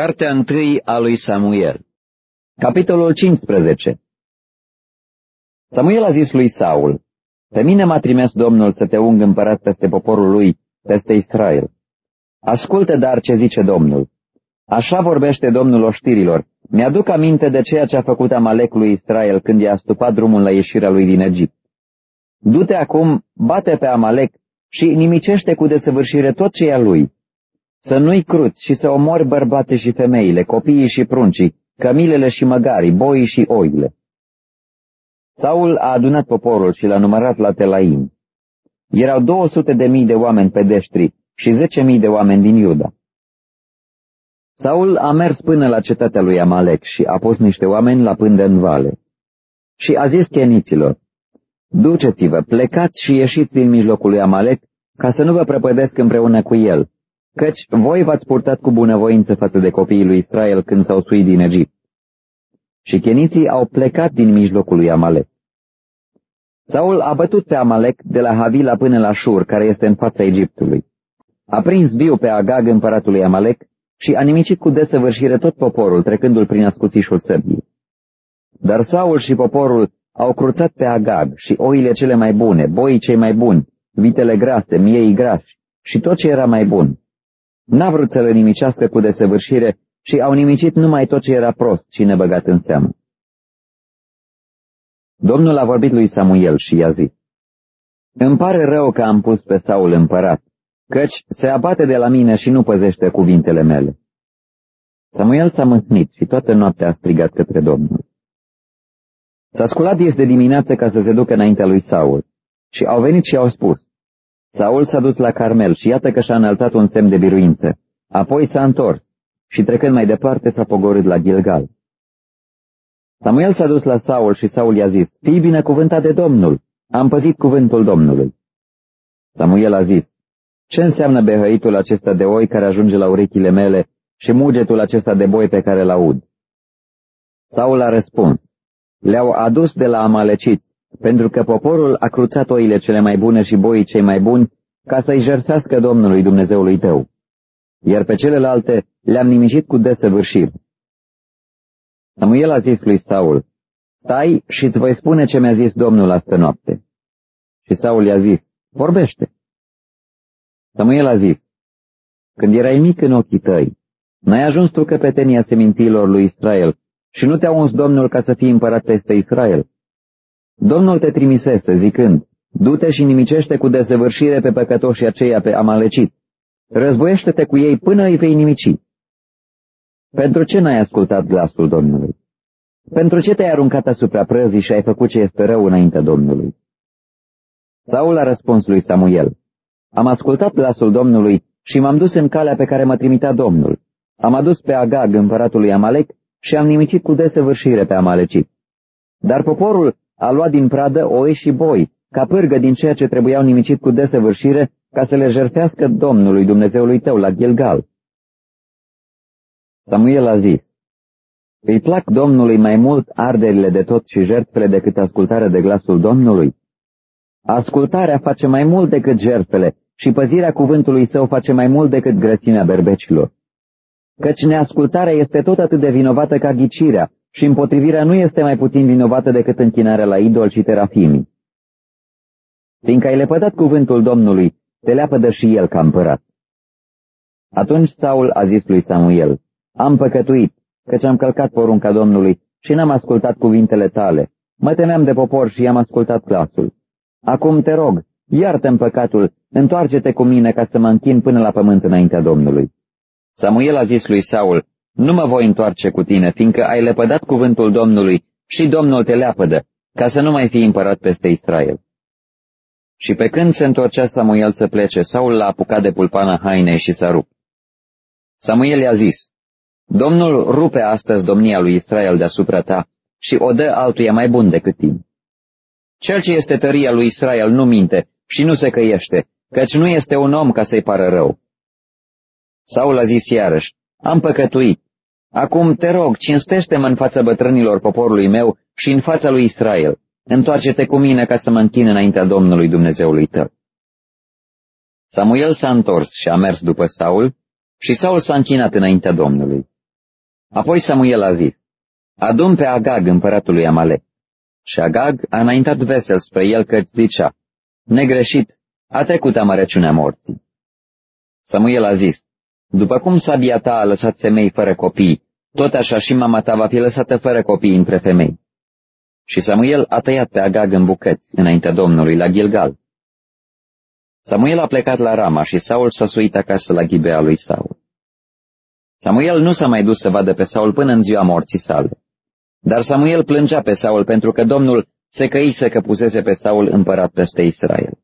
Cartea întâi a lui Samuel Capitolul 15 Samuel a zis lui Saul, Pe mine m-a trimis Domnul să te ung împărat peste poporul lui, peste Israel. Ascultă dar ce zice Domnul. Așa vorbește Domnul oștirilor. Mi-aduc aminte de ceea ce a făcut Amalek lui Israel când i-a stupat drumul la ieșirea lui din Egipt. Du-te acum, bate pe Amalek și nimicește cu desăvârșire tot ce e lui să nu-i cruți și să omori bărbații și femeile, copiii și pruncii, cămilele și măgarii, boii și oile. Saul a adunat poporul și l-a numărat la Telaim. Erau 200 de mii de oameni pedeștri și 10 mii de oameni din Iuda. Saul a mers până la cetatea lui Amalek și a pus niște oameni la pândă în vale. Și a zis cheniților, Duceți-vă, plecați și ieșiți din mijlocul lui Amalek, ca să nu vă prăpădesc împreună cu el, căci voi v-ați purtat cu bunăvoință față de copiii lui Israel când s-au suit din Egipt. Și cheniții au plecat din mijlocul lui Amalek. Saul a bătut pe Amalek de la Havila până la Shur, care este în fața Egiptului. A prins viu pe Agag, împăratul lui Amalek, și a nimicit cu desăvârșire tot poporul, trecându-l prin ascuțișul săbii. Dar Saul și poporul au cruțat pe Agag și oile cele mai bune, boii cei mai buni, vitele grase, miei grași și tot ce era mai bun. N-a vrut să le nimicească cu desăvârșire și au nimicit numai tot ce era prost și nebăgat în seamă. Domnul a vorbit lui Samuel și i-a zis, Îmi pare rău că am pus pe Saul împărat, căci se abate de la mine și nu păzește cuvintele mele. Samuel s-a mâhnit și toată noaptea a strigat către Domnul. S-a sculat ies de dimineață ca să se ducă înaintea lui Saul și au venit și au spus, Saul s-a dus la Carmel și iată că și-a înălțat un semn de biruință. Apoi s-a întors și trecând mai departe s-a pogorât la Gilgal. Samuel s-a dus la Saul și Saul i-a zis, Fii binecuvântat de Domnul, am păzit cuvântul Domnului. Samuel a zis, Ce înseamnă behăitul acesta de oi care ajunge la urechile mele și mugetul acesta de boi pe care îl aud? Saul a răspuns, Le-au adus de la amaleciți pentru că poporul a cruțat oile cele mai bune și boii cei mai buni ca să-i jertfească Domnului Dumnezeului tău, iar pe celelalte le-am nimicit cu desăvârșiri. Samuel a zis lui Saul, Stai și îți voi spune ce mi-a zis Domnul astă noapte. Și Saul i-a zis, Vorbește. Samuel a zis, Când erai mic în ochii tăi, n-ai ajuns tu căpetenia seminților lui Israel și nu te-a uns Domnul ca să fii împărat peste Israel. Domnul te trimisese, zicând, du-te și nimicește cu desăvârșire pe păcătoșii aceia pe amalecit. Războiește-te cu ei până îi vei nimici. Pentru ce n-ai ascultat glasul Domnului? Pentru ce te-ai aruncat asupra prăzii și ai făcut ce este rău înaintea Domnului? Saul a răspuns lui Samuel, Am ascultat glasul Domnului și m-am dus în calea pe care mă trimitea Domnul. Am adus pe Agag, împăratul lui Amalek, și am nimicit cu desăvârșire pe Amalecit. Dar poporul a luat din pradă oi și boi, ca pârgă din ceea ce trebuiau nimicit cu desăvârșire, ca să le jertfească Domnului Dumnezeului tău la Gilgal. Samuel a zis, Îi plac Domnului mai mult arderile de tot și jertfele decât ascultarea de glasul Domnului? Ascultarea face mai mult decât jertfele și păzirea cuvântului său face mai mult decât grățimea berbecilor. Căci neascultarea este tot atât de vinovată ca ghicirea și împotrivirea nu este mai puțin vinovată decât închinarea la idol și terafimii. Fiindcă ai lepădat cuvântul Domnului, te leapădă și el ca împărat. Atunci Saul a zis lui Samuel, Am păcătuit, căci am călcat porunca Domnului și n-am ascultat cuvintele tale. Mă temeam de popor și i-am ascultat glasul. Acum te rog, iartă-mi păcatul, întoarce-te cu mine ca să mă închin până la pământ înaintea Domnului. Samuel a zis lui Saul, nu mă voi întoarce cu tine, fiindcă ai lepădat cuvântul Domnului și Domnul te leapădă, ca să nu mai fii împărat peste Israel. Și pe când se întorcea Samuel să plece, Saul l-a apucat de pulpana hainei și s-a rupt. Samuel i-a zis, Domnul rupe astăzi domnia lui Israel deasupra ta și o dă altuia mai bun decât tine. Cel ce este tăria lui Israel nu minte și nu se căiește, căci nu este un om ca să-i pară rău. Saul a zis iarăși, am păcătuit, Acum te rog, cinstește-mă în fața bătrânilor poporului meu și în fața lui Israel. Întoarce-te cu mine ca să mă închin înaintea Domnului Dumnezeului tău. Samuel s-a întors și a mers după Saul și Saul s-a închinat înaintea Domnului. Apoi Samuel a zis, Adun pe Agag, împăratul lui Amalek. Și Agag a înaintat vesel spre el că zicea, Negreșit, a trecut amărăciunea morții. Samuel a zis, După cum sabia ta a lăsat femei fără copii, tot așa și mama ta va fi lăsată fără copii între femei. Și Samuel a tăiat pe Agag în bucăți, înaintea Domnului, la Gilgal. Samuel a plecat la Rama și Saul s-a suit acasă la ghibea lui Saul. Samuel nu s-a mai dus să vadă pe Saul până în ziua morții sale. Dar Samuel plângea pe Saul pentru că Domnul se căise că pusese pe Saul împărat peste Israel.